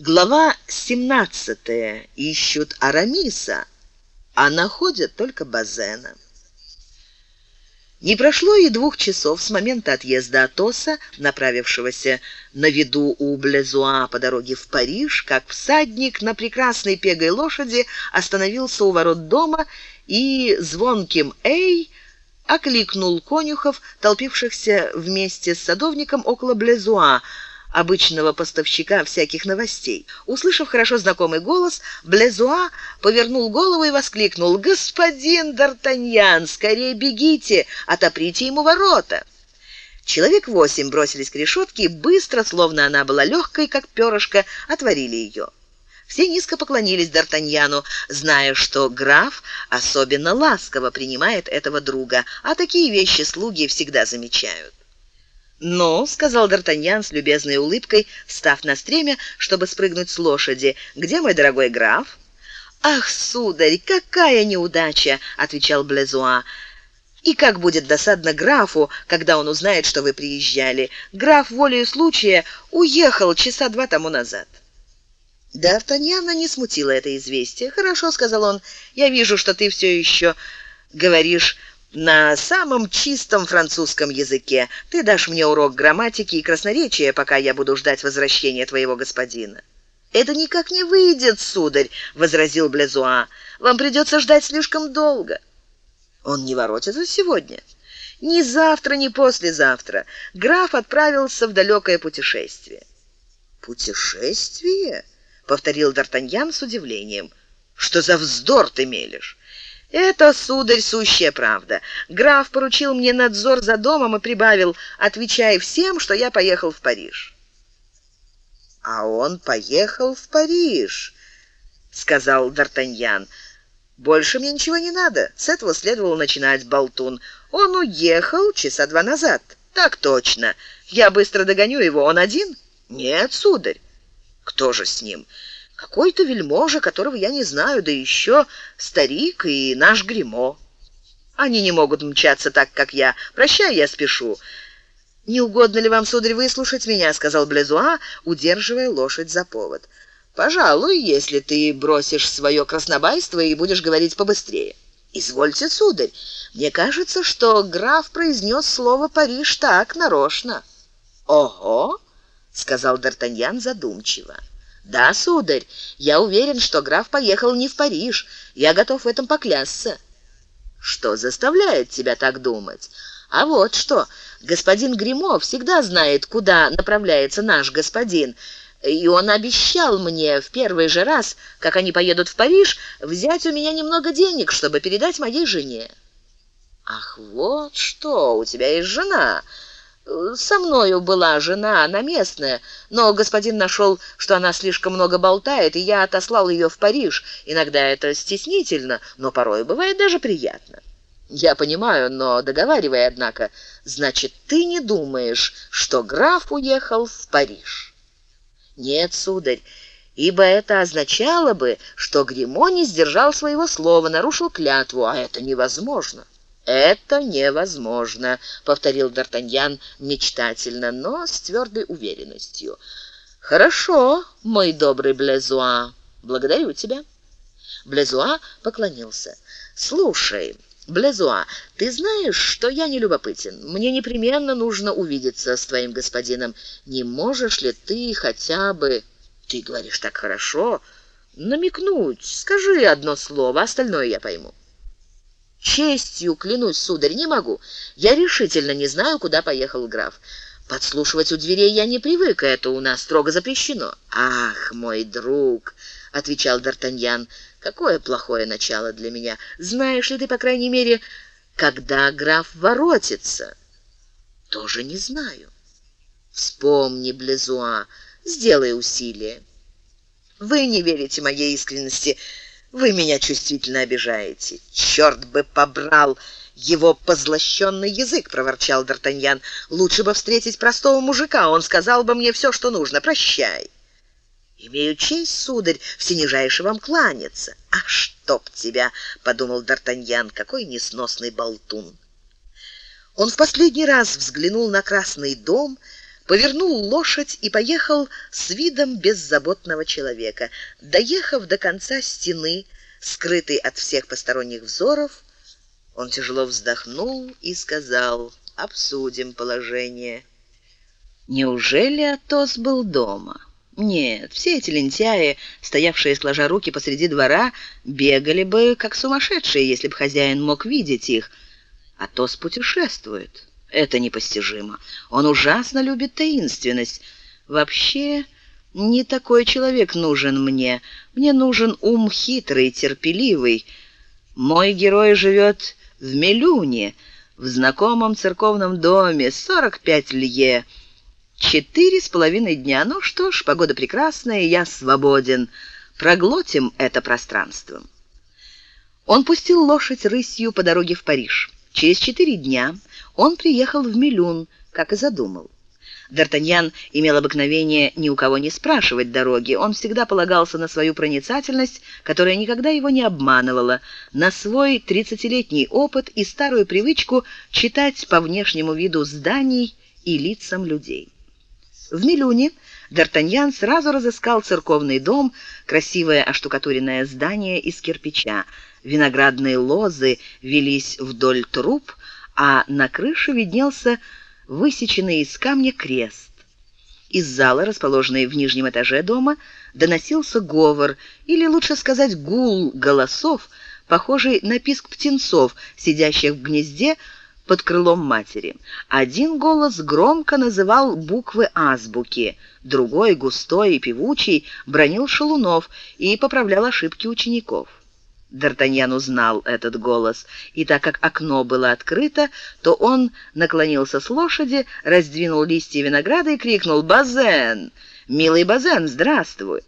Глава 17. Ищут Арамиса, а находят только Базена. Не прошло и двух часов с момента отъезда Атоса, направившегося на виду у Блезуа по дороге в Париж, как всадник на прекрасной пегой лошади остановился у ворот дома и звонким «Эй!» окликнул конюхов, толпившихся вместе с садовником около Блезуа, обычного поставщика всяких новостей. Услышав хорошо знакомый голос, Блезуа повернул голову и воскликнул: "Господин Д'Артаньян, скорее бегите, отоприте ему ворота!" Человек восемь бросились к решетке быстро, словно она была легкой, как перышко, отворили ее. Все низко поклонились Д'Артаньяну, зная, что граф особенно ласково принимает этого друга, а такие вещи слуги всегда замечают. "Но", сказал Д'Артаньян с любезной улыбкой, встав на стремя, чтобы спрыгнуть с лошади. "Где мой дорогой граф?" "Ах, сударь, какая неудача", отвечал Блезуа. И как будет досадно графу, когда он узнает, что вы приезжали. Граф волею случая уехал часа два тому назад. Д'Артаньяна не смутило это известие. "Хорошо", сказал он. "Я вижу, что ты все еще говоришь на самом чистом французском языке. Ты дашь мне урок грамматики и красноречия, пока я буду ждать возвращения твоего господина. Это никак не выйдет, сударь, возразил Блезуа. Вам придется ждать слишком долго. Он не воротится сегодня. Ни завтра, ни послезавтра. Граф отправился в далекое путешествие. Путешествие? повторил Д'Артаньян с удивлением. Что за вздор ты мелешь? Это, сударь, сущая правда. Граф поручил мне надзор за домом и прибавил: "Отвечай всем, что я поехал в Париж". А он поехал в Париж, сказал Д'Артаньян. Больше мне ничего не надо. С этого следовало начинать, болтун. Он уехал часа два назад. Так точно. Я быстро догоню его. Он один? Нет, сударь. Кто же с ним? Какой-то вельможа, которого я не знаю, да еще старик и наш гримо. Они не могут мчаться так, как я. Прощай, я спешу. Не угодно ли вам, сударь, выслушать меня, сказал Блезуа, удерживая лошадь за повод. Пожалуй, если ты бросишь свое краснобайство и будешь говорить побыстрее. Извольте, сударь. Мне кажется, что граф произнес слово Париж так нарочно. Ого, сказал Д'Артаньян задумчиво. Да, сударь, я уверен, что граф поехал не в Париж. Я готов в этом поклясться. Что заставляет тебя так думать? А вот что, господин Гримо всегда знает, куда направляется наш господин, и он обещал мне в первый же раз, как они поедут в Париж, взять у меня немного денег, чтобы передать моей жене. Ах, вот что, у тебя есть жена. Со мною была жена, она местная, но господин нашел, что она слишком много болтает, и я отослал ее в Париж. Иногда это стеснительно, но порой бывает даже приятно. Я понимаю, но договаривай, однако, значит, ты не думаешь, что граф уехал в Париж? Нет, сударь, ибо это означало бы, что Гримо не сдержал своего слова, нарушил клятву, а это невозможно. Это невозможно, повторил Д'Артаньян мечтательно, но с твердой уверенностью. Хорошо, мой добрый Блезуа. Благодарю тебя. Блезуа поклонился. Слушай, Блезуа, ты знаешь, что я не любопытен. Мне непременно нужно увидеться с твоим господином. Не можешь ли ты хотя бы Ты говоришь так хорошо, намекнуть. Скажи одно слово, остальное я пойму. Честью клянусь, сударь, не могу. Я решительно не знаю, куда поехал граф. Подслушивать у дверей я не привык, это у нас строго запрещено. Ах, мой друг, отвечал Д'Артаньян. Какое плохое начало для меня. Знаешь ли ты, по крайней мере, когда граф воротится? Тоже не знаю. Вспомни, Блезуа, сделай усилие. Вы не верите моей искренности. Вы меня чувствительно обижаете. Черт бы побрал его позлощенный язык, проворчал Д'Артаньян. Лучше бы встретить простого мужика, он сказал бы мне все, что нужно. Прощай. Имею честь, сударь, всенижайше вам кланяться. А чтоб тебя, подумал Д'Артаньян, какой несносный болтун. Он в последний раз взглянул на красный дом, повернул лошадь и поехал с видом беззаботного человека. Доехав до конца стены, скрытый от всех посторонних взоров, он тяжело вздохнул и сказал: "Обсудим положение". Неужели Атос был дома? Нет, все эти лентяи, стоявшие сложа руки посреди двора, бегали бы как сумасшедшие, если бы хозяин мог видеть их. Атос путешествует. Это непостижимо. Он ужасно любит таинственность. Вообще, не такой человек нужен мне. Мне нужен ум хитрый, терпеливый. Мой герой живет в Мелюне, в знакомом церковном доме, 45 лье. Четыре с половиной дня. Ну что ж, погода прекрасная, я свободен. Проглотим это пространство. Он пустил лошадь рысью по дороге в Париж. Через четыре дня он приехал в Милюн, как и задумал. Д'Артаньян имел обыкновение ни у кого не спрашивать дороги. Он всегда полагался на свою проницательность, которая никогда его не обманывала, на свой тридцатилетний опыт и старую привычку читать по внешнему виду зданий и лицам людей. В Милюне Д'Артаньян сразу разыскал церковный дом, красивое оштукатуренное здание из кирпича. Виноградные лозы велись вдоль труб, а на крыше виднелся высеченный из камня крест. Из зала, расположенной в нижнем этаже дома, доносился говор, или лучше сказать гул голосов, похожий на писк птенцов, сидящих в гнезде под крылом матери. Один голос громко называл буквы азбуки, другой, густой и певучий, бронил шалунов и поправлял ошибки учеников. Д'Артаньян узнал этот голос, и так как окно было открыто, то он наклонился с лошади, раздвинул листья винограда и крикнул «Базен! Милый Базен, здравствуй!»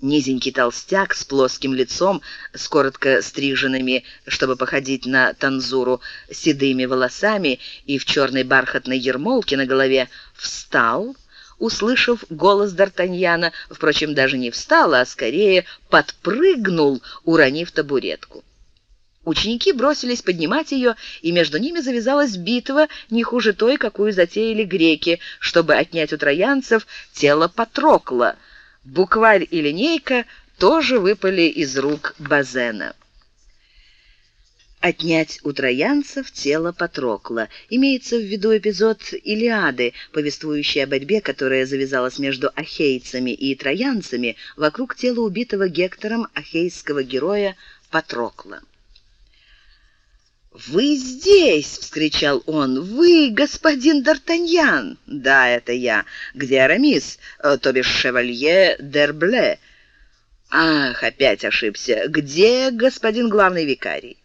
Низенький толстяк с плоским лицом, с коротко стриженными, чтобы походить на танзуру, седыми волосами и в черной бархатной ермолке на голове, встал услышав голос Д'Артаньяна, впрочем, даже не встал, а скорее подпрыгнул, уронив табуретку. Ученики бросились поднимать ее, и между ними завязалась битва, не хуже той, какую затеяли греки, чтобы отнять у троянцев тело Патрокла. Букварь и линейка тоже выпали из рук Базена отнять у троянцев тело Патрокла. Имеется в виду эпизод Илиады, повествующий о борьбе, которая завязалась между ахейцами и троянцами вокруг тела убитого Гектором ахейского героя Патрокла. «Вы здесь!» — вскричал он. «Вы, господин Д'Артаньян!» «Да, это я. Где Арамис, э, то бишь шевалье Дербле?» «Ах, опять ошибся. Где господин главный викарий?»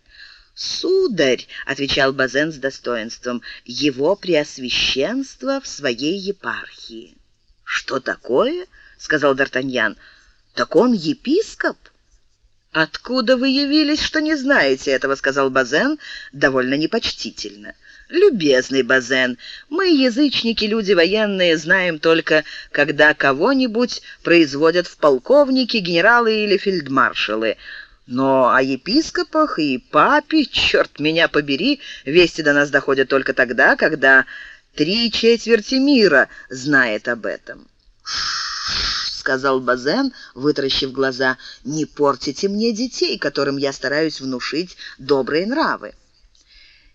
«Сударь», — отвечал Базен с достоинством, — «его преосвященство в своей епархии». «Что такое?» — сказал Д'Артаньян. «Так он епископ?» «Откуда вы явились, что не знаете этого?» — сказал Базен довольно непочтительно. «Любезный Базен, мы, язычники, люди военные, знаем только, когда кого-нибудь производят в полковники, генералы или фельдмаршалы». Но о епископах и папе, черт меня побери, вести до нас доходят только тогда, когда три четверти мира знает об этом. сказал Базен, вытаращив глаза, не портите мне детей, которым я стараюсь внушить добрые нравы.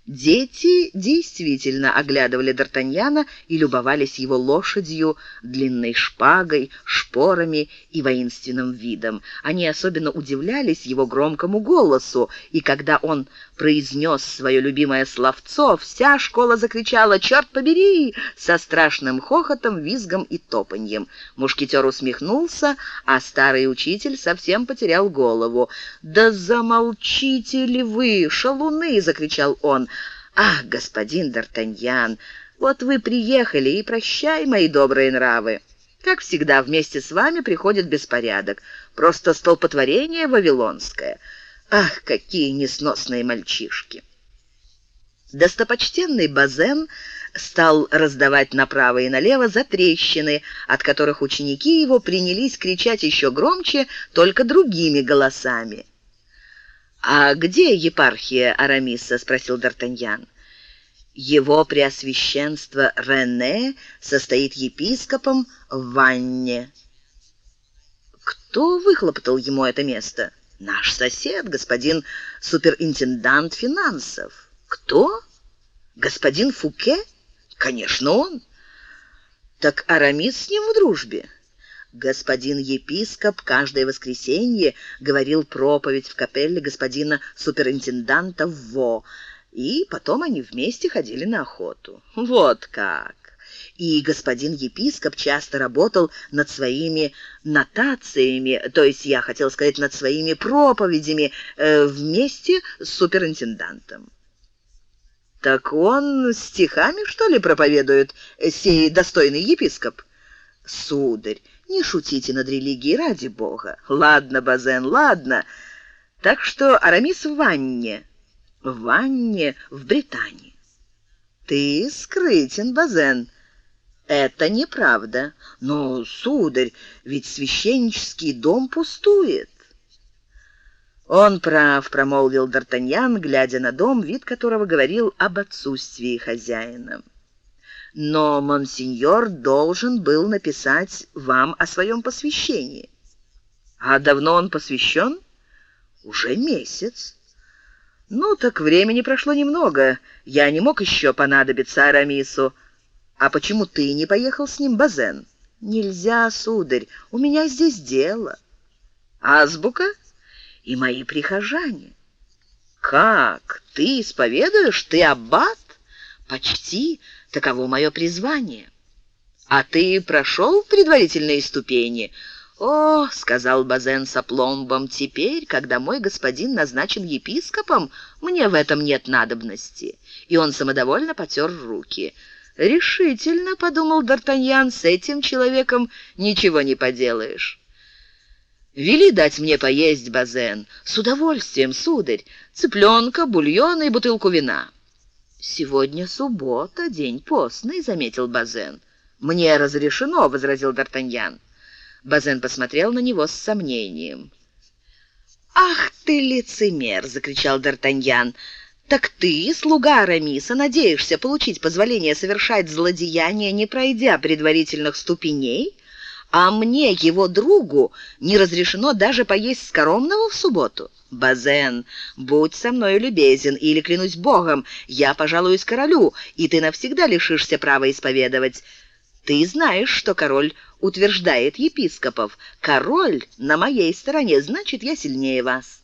Дети действительно оглядывали Д'Артаньяна и любовались его лошадью, длинной шпагой, шпорами и воинственным видом. Они особенно удивлялись его громкому голосу, и когда он произнес свое любимое словцо, вся школа закричала «Черт побери!» со страшным хохотом, визгом и топаньем. Мушкетер усмехнулся, а старый учитель совсем потерял голову. «Да замолчите ли вы, шалуны!» — закричал он. «Ах, господин Д'Артаньян, вот вы приехали, и прощай, мои добрые нравы!» Как всегда, вместе с вами приходит беспорядок. Просто столпотворение вавилонское. Ах, какие несносные мальчишки! Достопочтенный Базен стал раздавать направо и налево затрещины, от которых ученики его принялись кричать еще громче, только другими голосами. «А где епархия Арамиса?» — спросил Д'Артаньян. Его преосвященство Рене состоит епископом в Ванне. Кто выхлопотал ему это место? Наш сосед, господин суперинтендант финансов. Кто? Господин Фуке? Конечно, он. Так Арамис с ним в дружбе. Господин епископ каждое воскресенье говорил проповедь в капелле господина суперинтенданта Во, и потом они вместе ходили на охоту. Вот как. И господин епископ часто работал над своими нотациями, то есть я хотел сказать над своими проповедями э, вместе с суперинтендантом. Так он стихами, что ли, проповедует сей достойный епископ? Сударь, не шутите над религией ради бога. Ладно, Базен, ладно. Так что Арамис в ванне в ванне в Британии. Ты скрытен, Базен. Это неправда. Но, сударь, ведь священнический дом пустует. Он прав, промолвил Д'Артаньян, глядя на дом, вид которого говорил об отсутствии хозяина. Но монсеньор должен был написать вам о своем посвящении. А давно он посвящен? Уже месяц. Ну, так времени прошло немного. Я не мог еще понадобиться Арамису. А почему ты не поехал с ним, Базен? Нельзя, сударь, у меня здесь дело. Азбука и мои прихожане. Как? Ты исповедуешь? Ты аббат? Почти таково мое призвание. А ты прошел предварительные ступени — «О, — сказал Базен с опломбом, — теперь, когда мой господин назначен епископом, мне в этом нет надобности». И он самодовольно потер руки. «Решительно, — подумал Д'Артаньян, — с этим человеком ничего не поделаешь». «Вели дать мне поесть, Базен. С удовольствием, сударь. Цыпленка, бульона и бутылку вина». «Сегодня суббота, день постный», — заметил Базен. «Мне разрешено», — возразил Д'Артаньян. Базен посмотрел на него с сомнением. «Ах ты, лицемер!» — закричал Д'Артаньян. «Так ты, слуга Арамиса, надеешься получить позволение совершать злодеяние, не пройдя предварительных ступеней? А мне, его другу, не разрешено даже поесть скоромного в субботу?» «Базен, будь со мной любезен, или, клянусь богом, я пожалуюсь королю, и ты навсегда лишишься права исповедовать. Ты знаешь, что король утверждает епископов. Король на моей стороне, значит, я сильнее вас.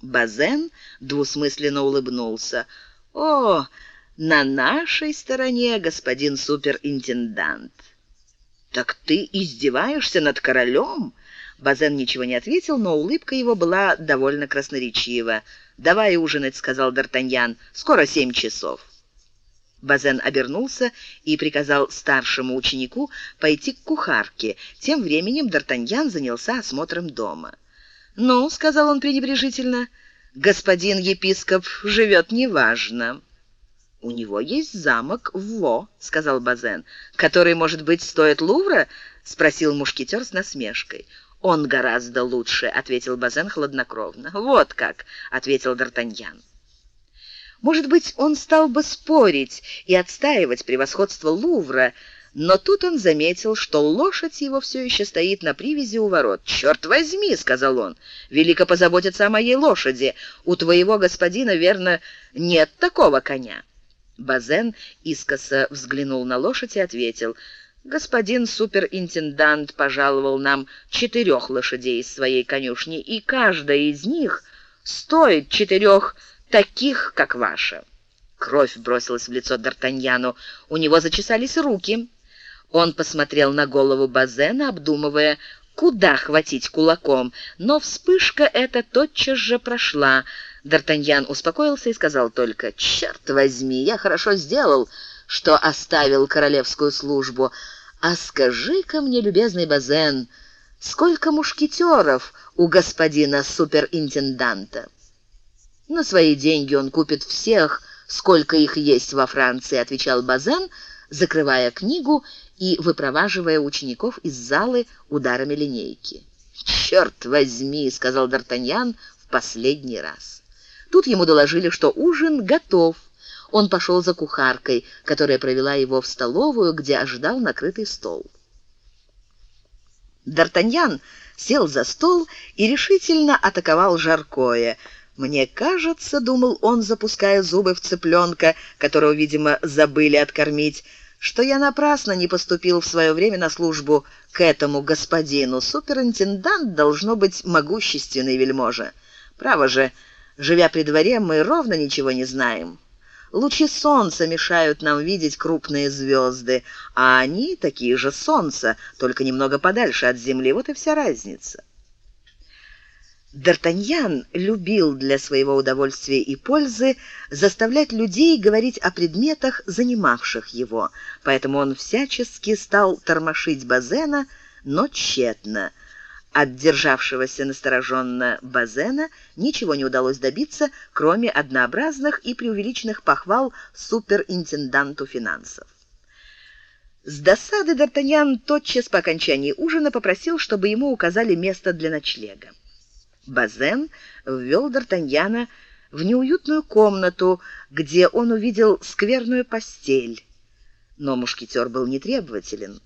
Базен двусмысленно улыбнулся. О, на нашей стороне, господин суперинтендант. Так ты издеваешься над королем? Базен ничего не ответил, но улыбка его была довольно красноречива. «Давай ужинать», — сказал Д'Артаньян. «Скоро семь часов». Базен обернулся и приказал старшему ученику пойти к кухарке. Тем временем Д'Артаньян занялся осмотром дома. «Ну», — сказал он пренебрежительно, — «господин епископ живет неважно». «У него есть замок в Во», — сказал Базен. «Который, может быть, стоит Лувра?» — спросил мушкетер с насмешкой. «Он гораздо лучше», — ответил Базен хладнокровно. «Вот как», — ответил Д'Артаньян. Может быть, он стал бы спорить и отстаивать превосходство Лувра, но тут он заметил, что лошадь его все еще стоит на привязи у ворот. «Черт возьми!» — сказал он. «Велико позаботиться о моей лошади. У твоего господина, верно, нет такого коня». Базен искоса взглянул на лошадь и ответил. «Господин суперинтендант пожаловал нам четырех лошадей из своей конюшни, и каждая из них стоит четырех таких, как ваша». Кровь бросилась в лицо Д'Артаньяну. У него зачесались руки. Он посмотрел на голову Базена, обдумывая, куда хватить кулаком, но вспышка эта тотчас же прошла. Д'Артаньян успокоился и сказал только, «Черт возьми, я хорошо сделал, что оставил королевскую службу. А скажи-ка мне, любезный Базен, сколько мушкетеров у господина суперинтенданта?» На свои деньги он купит всех, сколько их есть во Франции, отвечал Базен, закрывая книгу и выпроваживая учеников из залы ударами линейки. «Черт возьми!» — сказал Д'Артаньян в последний раз. Тут ему доложили, что ужин готов. он пошел за кухаркой, которая провела его в столовую, где ожидал накрытый стол. Д'Артаньян сел за стол и решительно атаковал жаркое. «Мне кажется, — думал он, запуская зубы в цыпленка, которого, видимо, забыли откормить, — что я напрасно не поступил в свое время на службу к этому господину. Суперинтендант должно быть могущественный вельможа. Право же, живя при дворе, мы ровно ничего не знаем». Лучи солнца мешают нам видеть крупные звезды, а они такие же солнца, только немного подальше от земли. Вот и вся разница. Д'Артаньян любил для своего удовольствия и пользы заставлять людей говорить о предметах, занимавших его, поэтому он всячески стал тормошить Базена, но тщетно – от державшегося настороженно Базена ничего не удалось добиться, кроме однообразных и преувеличенных похвал суперинтенданту финансов. С досады Д'Артаньян тотчас по окончании ужина попросил, чтобы ему указали место для ночлега. Базен ввел Д'Артаньяна в неуютную комнату, где он увидел скверную постель. Но мушкетер был нетребователен.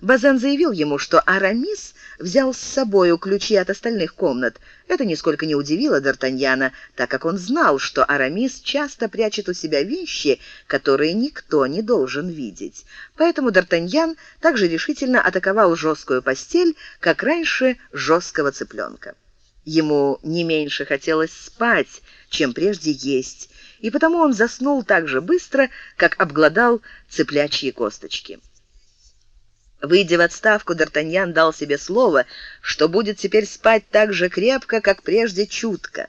Базен заявил ему, что Арамис взял с собою ключи от остальных комнат. Это нисколько не удивило Д'Артаньяна, так как он знал, что Арамис часто прячет у себя вещи, которые никто не должен видеть. Поэтому Д'Артаньян также решительно атаковал жесткую постель, как раньше жесткого цыпленка. Ему не меньше хотелось спать, чем прежде есть, и потому он заснул так же быстро, как обглодал цыплячьи косточки. Выйдя в отставку, Д'Артаньян дал себе слово, что будет теперь спать так же крепко, как прежде чутко.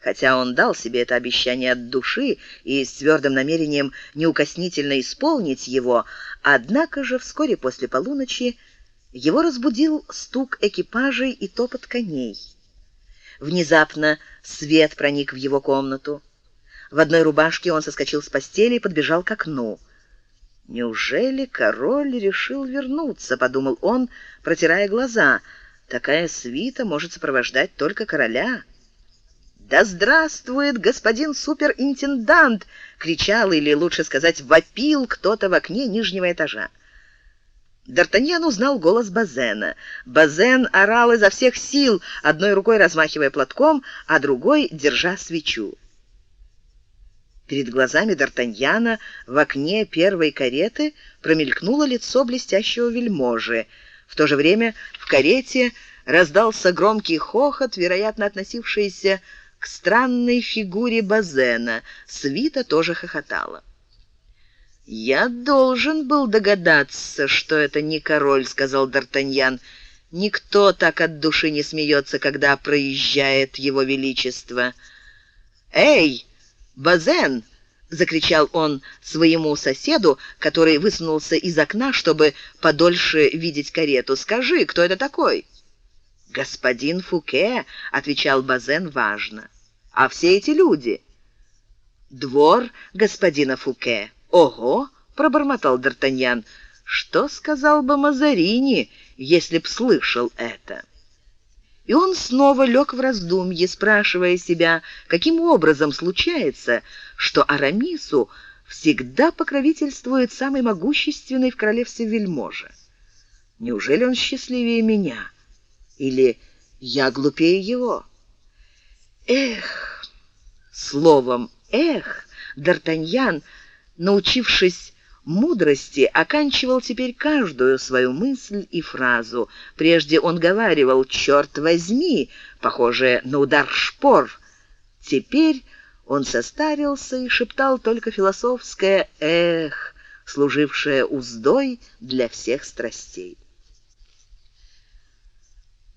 Хотя он дал себе это обещание от души и с твердым намерением неукоснительно исполнить его, однако же вскоре после полуночи его разбудил стук экипажей и топот коней. Внезапно свет проник в его комнату. В одной рубашке он соскочил с постели и подбежал к окну. «Неужели король решил вернуться?» — подумал он, протирая глаза. «Такая свита может сопровождать только короля». «Да здравствует господин суперинтендант!» — кричал, или лучше сказать, вопил кто-то в окне нижнего этажа. Д'Артаньян узнал голос Базена. Базен орал изо всех сил, одной рукой размахивая платком, а другой держа свечу. Перед глазами Д'Артаньяна в окне первой кареты промелькнуло лицо блестящего вельможи. В то же время в карете раздался громкий хохот, вероятно, относившийся к странной фигуре Базена. Свита тоже хохотала. «Я должен был догадаться, что это не король», — сказал Д'Артаньян. «Никто так от души не смеется, когда проезжает его величество». «Эй!» «Базен!» — закричал он своему соседу, который высунулся из окна, чтобы подольше видеть карету. «Скажи, кто это такой?» «Господин Фуке», — отвечал Базен важно. «А все эти люди?» «Двор господина Фуке». «Ого!» — пробормотал Д'Артаньян. «Что сказал бы Мазарини, если б слышал это?» И он снова лег в раздумье, спрашивая себя, каким образом случается, что Арамису всегда покровительствует самый могущественный в королевстве вельможа. Неужели он счастливее меня? Или я глупее его? Эх, словом, эх, Д'Артаньян, научившись мудрости оканчивал теперь каждую свою мысль и фразу. Прежде он говаривал «черт возьми», похоже на удар шпор. Теперь он состарился и шептал только философское «эх», служившее уздой для всех страстей.